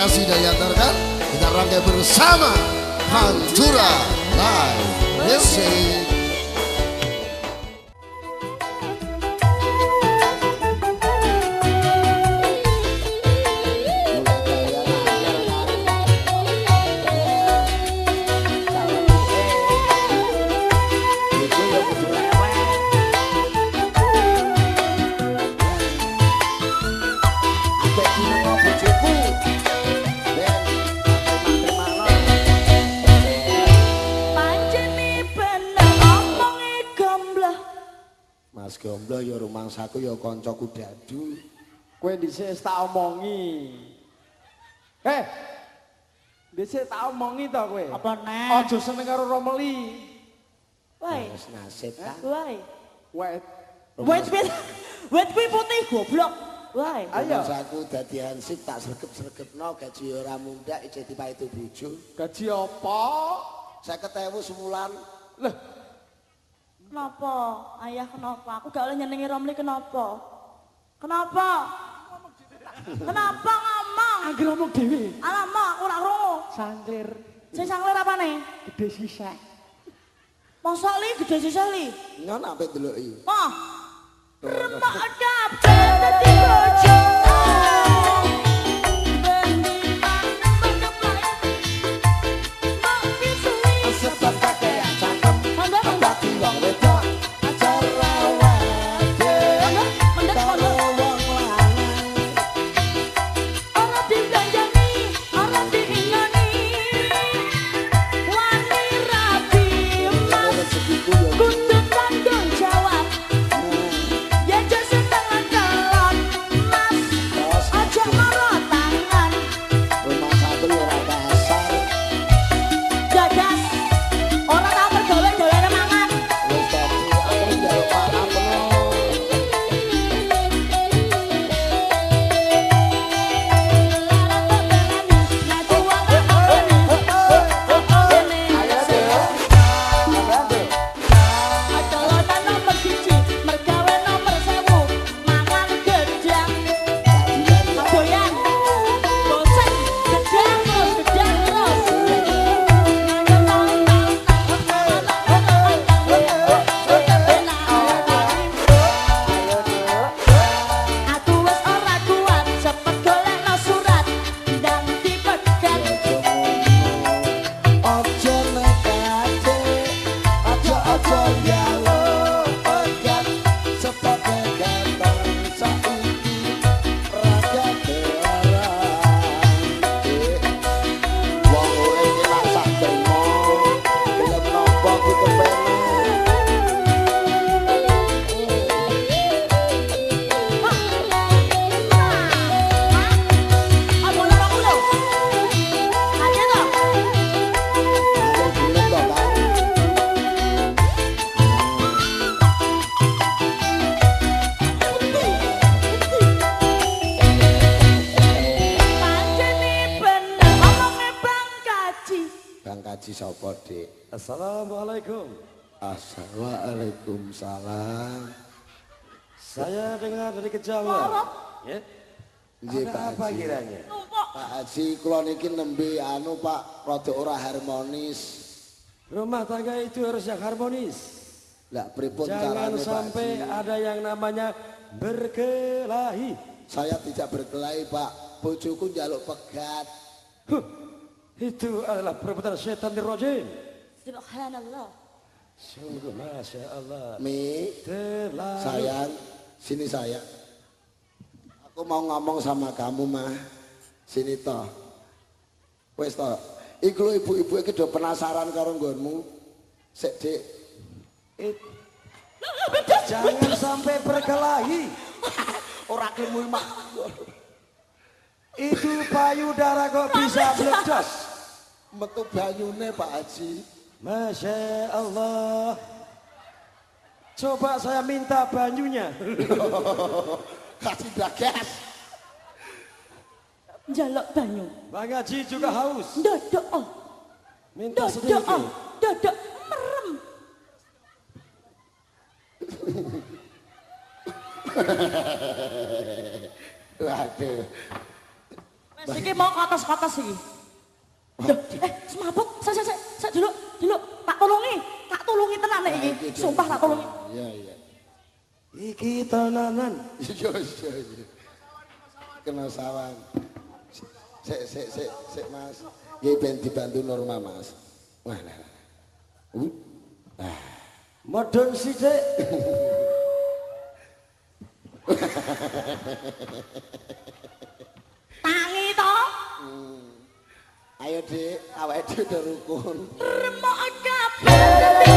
kasih dan diantarkan kita rangkai bersama Pantura Live Music. Mas Gomblo ya rumangsaku ya kancaku dadu. Kowe dhisik wis tak omongi. Eh. Dhisik tak omongi to kowe. Apa neh? Aja seneng karo Romeli. Wae. Wis nasib ta. Wae. Wet. Wet wet. Wet kuwi putih goblok. Wae. Ayo. Rumangsaku dadi hansip tak sregep-sregepno gaji ora mundak ijeh dipaitu bojo. Gaji apa? 50.000 sebulan. Lah, Kenapa? Ayah kenapa? Aku gak oleh nyenengi Romli kenapa? Kenapa? Kenapa ngomong? anggere ngomong dhewe. Alamak, aku ora krungu. Sangkir Sing sangler apane? gede sisa. Mosok li gede sisa li. Nyon ampe deloki. Wah. Remak adap dadi bojo. Bang Kaji sapa, Dik? Assalamualaikum. Assalamualaikum Saya dengar dari kejauhan. Ya. Ada Pak apa Haji. kiranya? Numpuk. Pak Haji, kula niki nembe anu Pak, rada ora harmonis. Rumah tangga itu harus yang harmonis. Lah pripun Jangan carane Pak sampai Haji? ada yang namanya berkelahi. Saya tidak berkelahi Pak, bojoku njaluk pegat. Huh, itu adalah perbuatan setan dirojim. Subhanallah. Sungguh Masya Allah. Mi, Terlalu. sayang, sini sayang. Aku mau ngomong sama kamu mah. Sini toh. Wes toh. Iku ibu-ibu iki do penasaran karo nggonmu. Sik, Dik. Jangan sampai berkelahi. Ora kelemu mak. Itu payudara kok bisa meledos. Metu banyune Pak Haji. Masya Allah. Coba saya minta banyunya. Kasih bagas. Njaluk banyu. Bang Haji juga haus. Ndodok oh. Minta Dodok sedikit. oh. Dodok merem. Waduh. Iki mau kotos-kotos iki. Eh, semabut, saya, saya, saya, saya dulu, dulu, tak tolongi, tak tolongi tenan nek iki. Sumpah tak tolongi. Iya, iya. Iki tenanan. Iya, iya, iya. Kena sawan. Sik, sik, sik, sik, Mas. Nggih ben dibantu Norma, Mas. Wah, nah. Uh. Medun sithik. dik awake dhewe rukun. Remok kabeh.